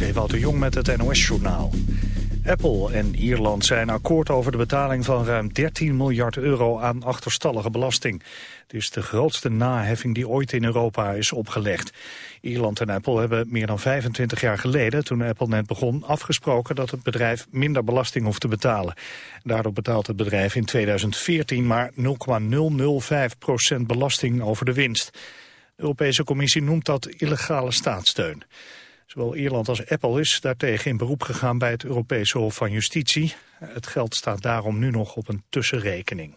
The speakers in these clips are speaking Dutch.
Ewout de Jong met het NOS-journaal. Apple en Ierland zijn akkoord over de betaling van ruim 13 miljard euro aan achterstallige belasting. Het is de grootste naheffing die ooit in Europa is opgelegd. Ierland en Apple hebben meer dan 25 jaar geleden, toen Apple net begon, afgesproken dat het bedrijf minder belasting hoeft te betalen. Daardoor betaalt het bedrijf in 2014 maar 0,005 procent belasting over de winst. De Europese Commissie noemt dat illegale staatssteun. Zowel Ierland als Apple is daartegen in beroep gegaan bij het Europese Hof van Justitie. Het geld staat daarom nu nog op een tussenrekening.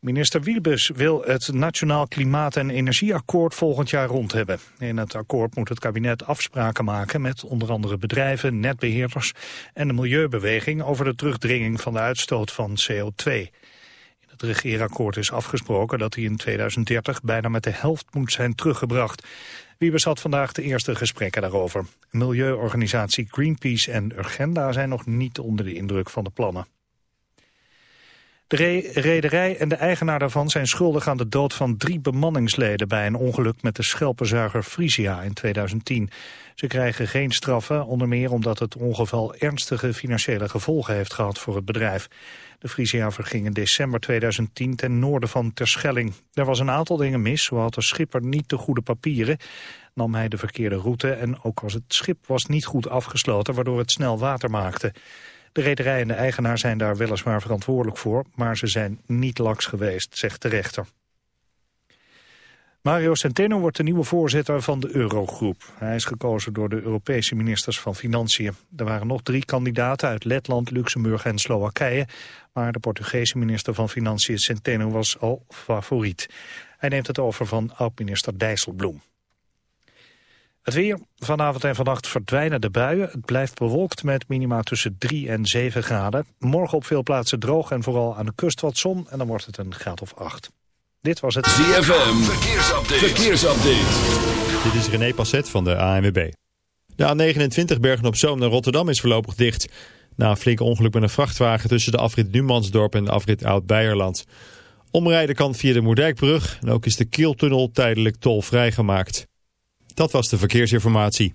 Minister Wiebes wil het Nationaal Klimaat- en Energieakkoord volgend jaar rond hebben. In het akkoord moet het kabinet afspraken maken met onder andere bedrijven, netbeheerders en de milieubeweging over de terugdringing van de uitstoot van CO2. In het regeerakkoord is afgesproken dat hij in 2030 bijna met de helft moet zijn teruggebracht. Wiebes had vandaag de eerste gesprekken daarover. Milieuorganisatie Greenpeace en Urgenda zijn nog niet onder de indruk van de plannen. De rederij en de eigenaar daarvan zijn schuldig aan de dood van drie bemanningsleden bij een ongeluk met de schelpenzuiger Frisia in 2010. Ze krijgen geen straffen, onder meer omdat het ongeval ernstige financiële gevolgen heeft gehad voor het bedrijf. De Frisia verging in december 2010 ten noorden van Terschelling. Er was een aantal dingen mis, zo had de schipper niet de goede papieren, nam hij de verkeerde route en ook was het schip was niet goed afgesloten, waardoor het snel water maakte. De rederij en de eigenaar zijn daar weliswaar verantwoordelijk voor, maar ze zijn niet laks geweest, zegt de rechter. Mario Centeno wordt de nieuwe voorzitter van de Eurogroep. Hij is gekozen door de Europese ministers van Financiën. Er waren nog drie kandidaten uit Letland, Luxemburg en Slowakije. Maar de Portugese minister van Financiën Centeno was al favoriet. Hij neemt het over van oud-minister Dijsselbloem. Het weer. Vanavond en vannacht verdwijnen de buien. Het blijft bewolkt met minima tussen 3 en 7 graden. Morgen op veel plaatsen droog en vooral aan de kust wat zon. En dan wordt het een graad of 8. Dit was het ZFM. Verkeersupdate. Verkeersupdate. Dit is René Passet van de ANWB. De A29 Bergen op Zoom naar Rotterdam is voorlopig dicht. Na een flink ongeluk met een vrachtwagen tussen de afrit Numansdorp en de afrit Oud-Beierland. Omrijden kan via de Moerdijkbrug en ook is de Kieltunnel tijdelijk tolvrij gemaakt. Dat was de verkeersinformatie.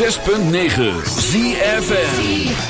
106.9 ZFN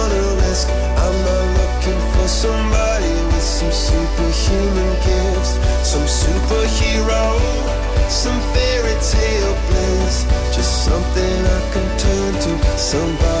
somebody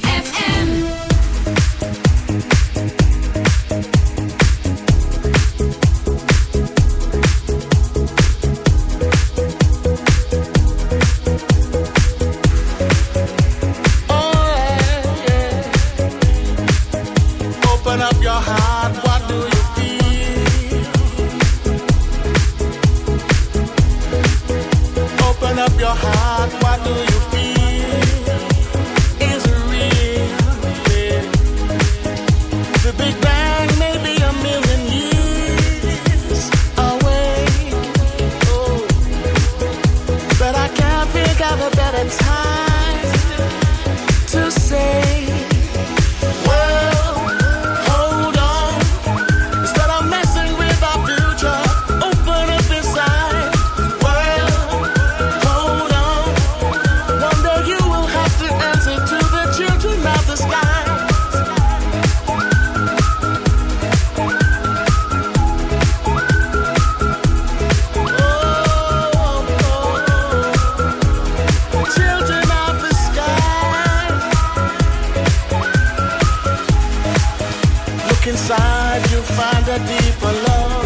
look inside, you'll find a deeper love.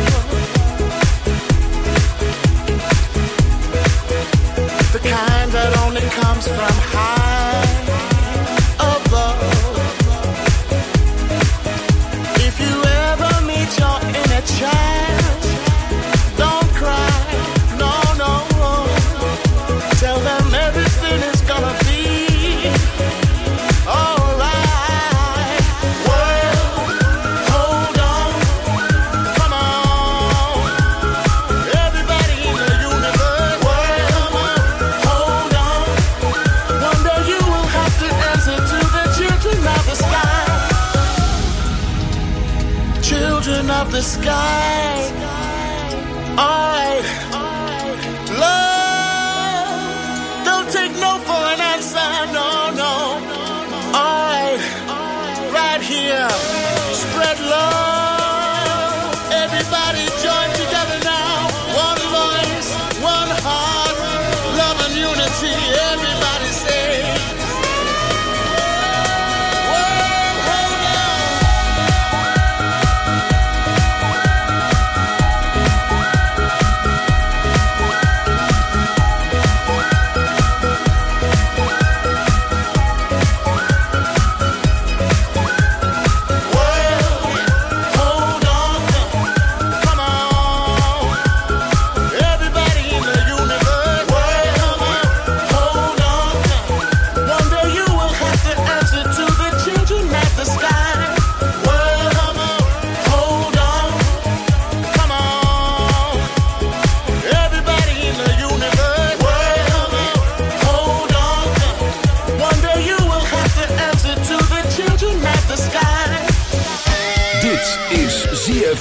The kind that only comes from high.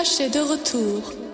L'attache de retour.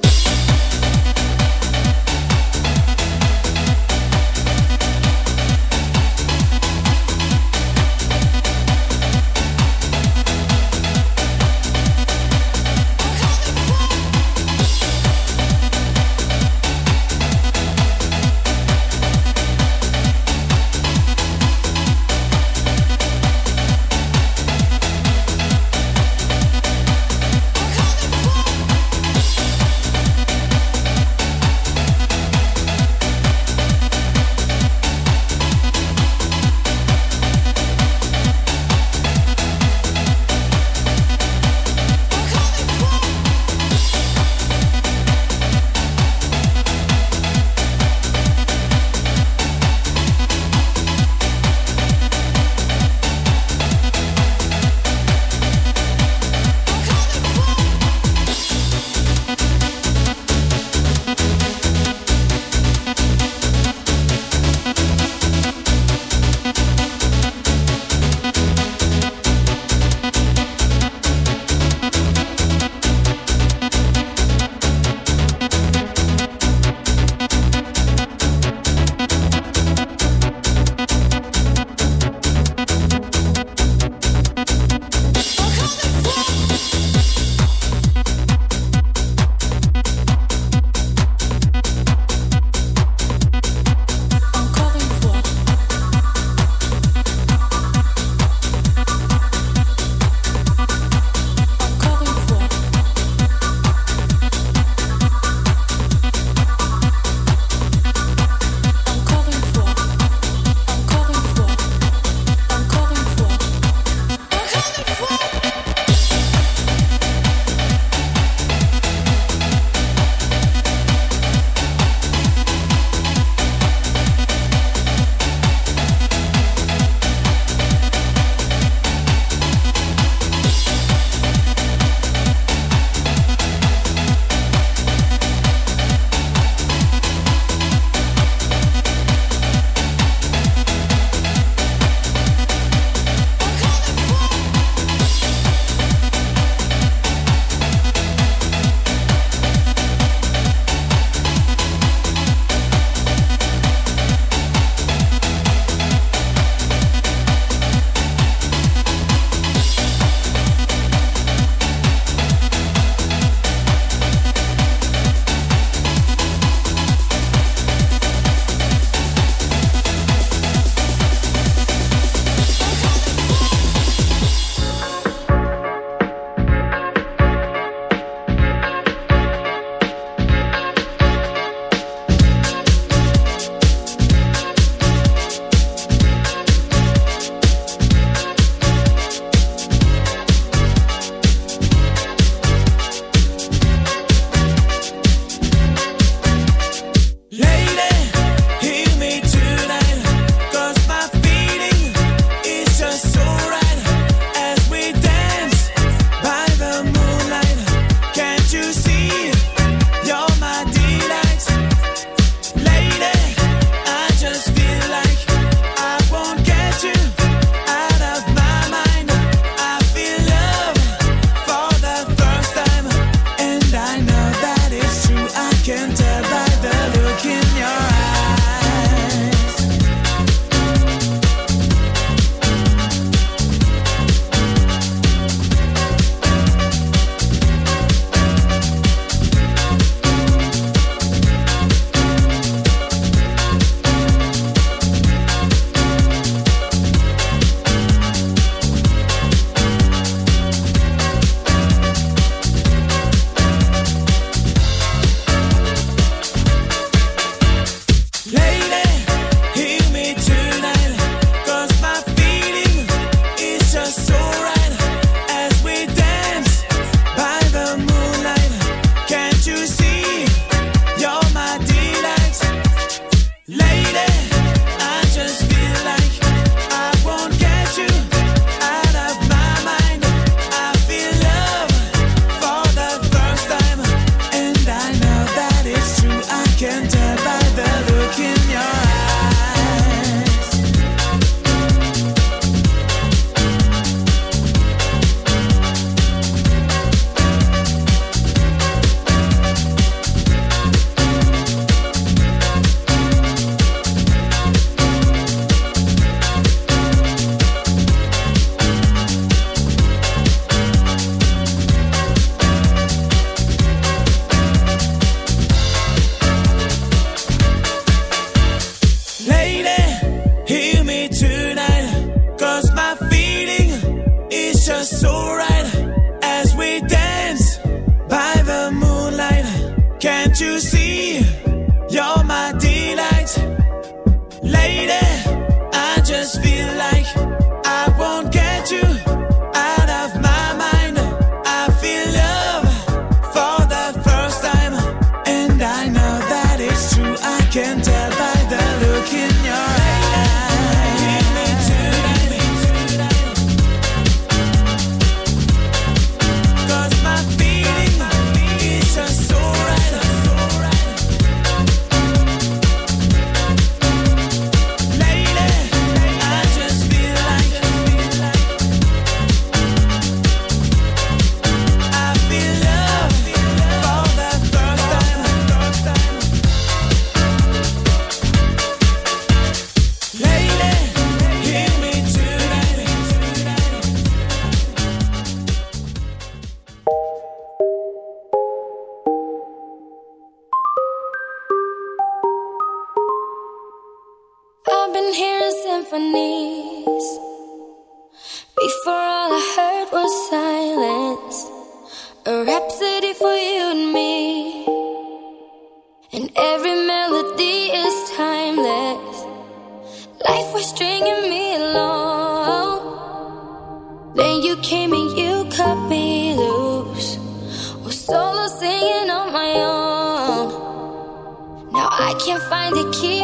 find a key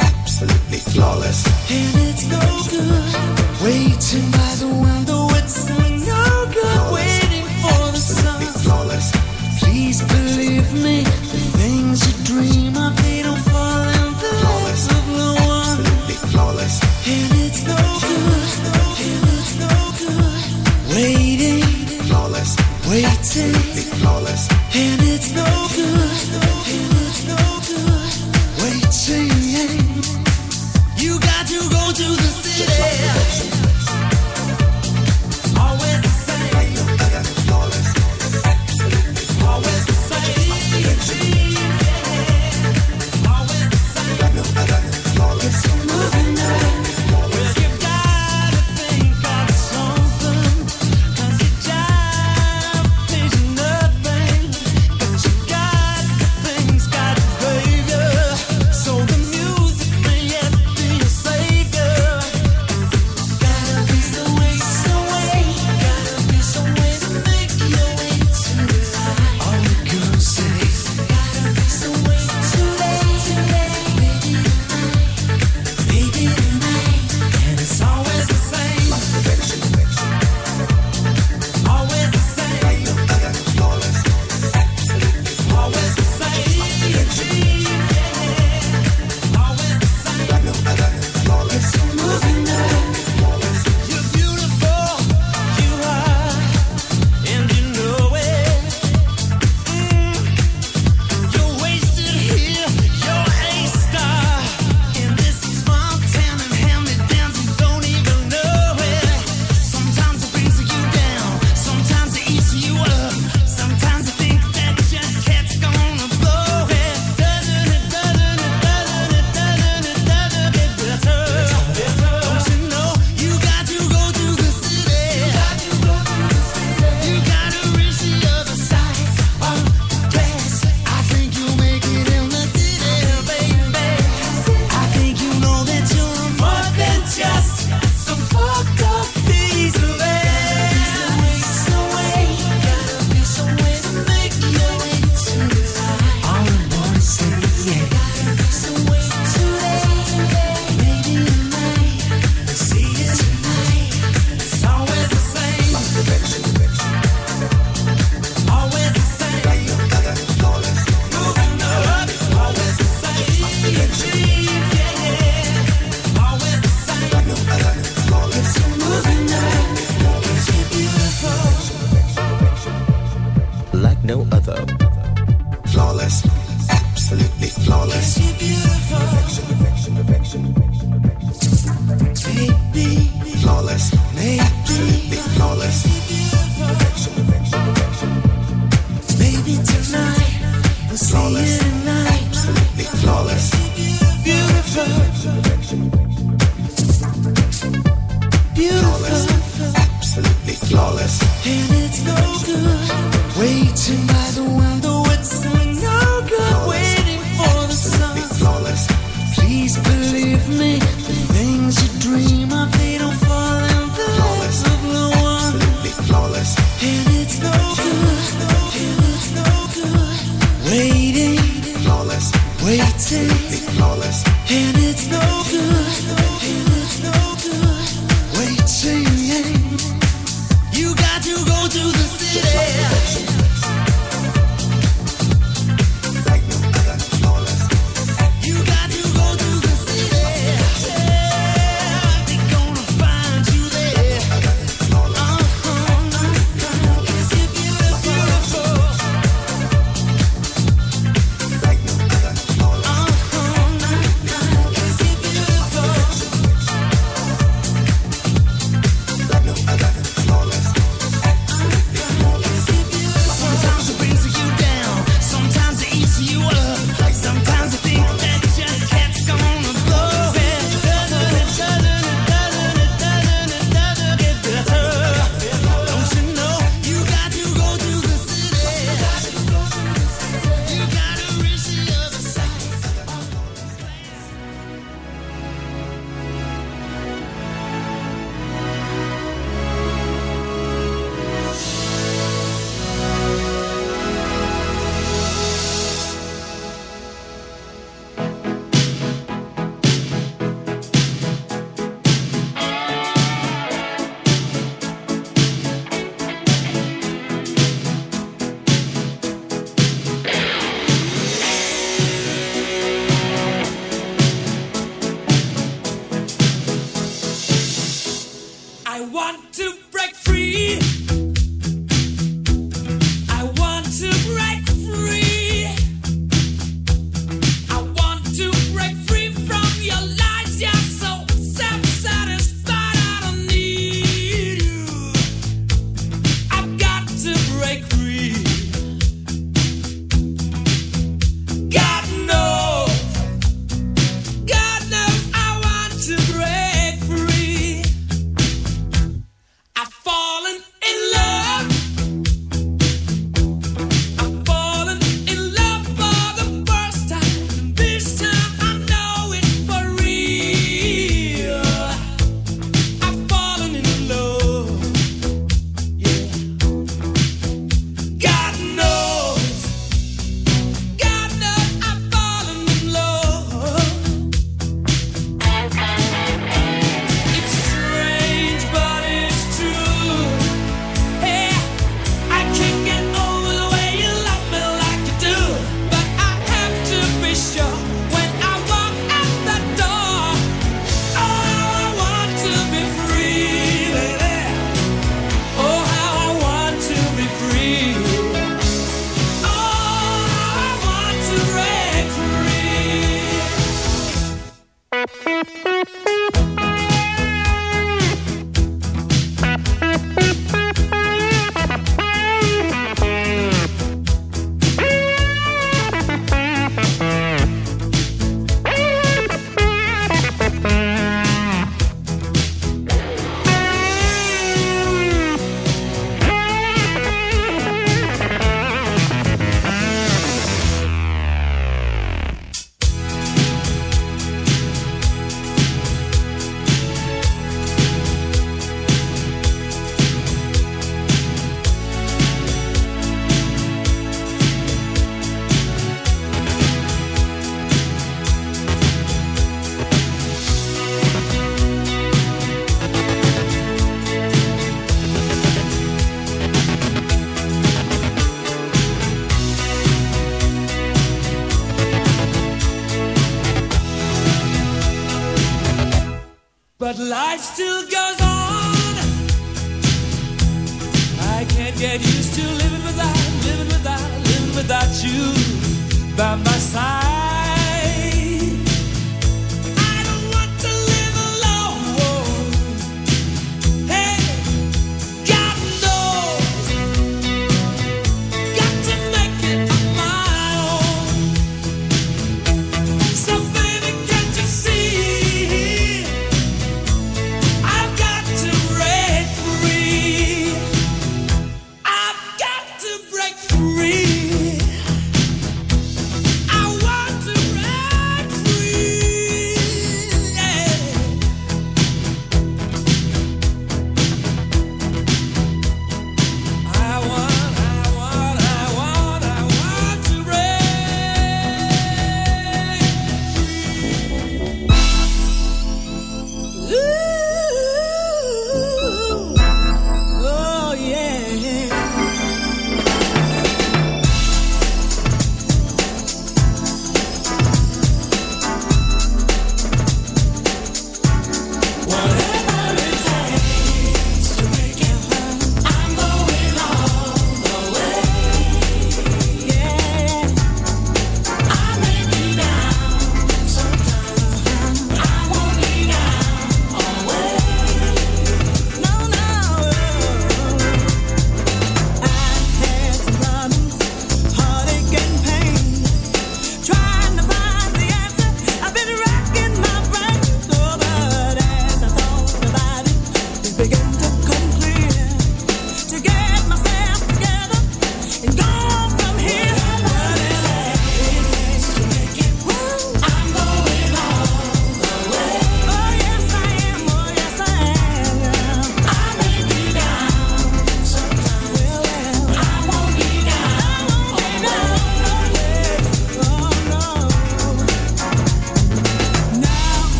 Absolutely flawless. And it's no good. Waiting by the window.